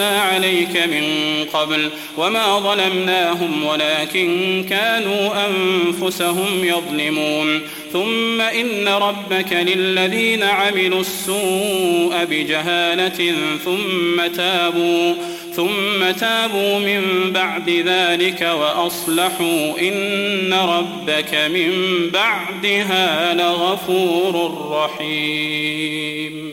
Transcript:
عليك من قبل وما ظلمناهم ولكن كانوا أنفسهم يظلمون ثم إن ربك للذين عملوا السوء بجهالة ثم تابوا ثم تابوا من بعد ذلك وأصلحوا إن ربك من بعدها لغفور رحيم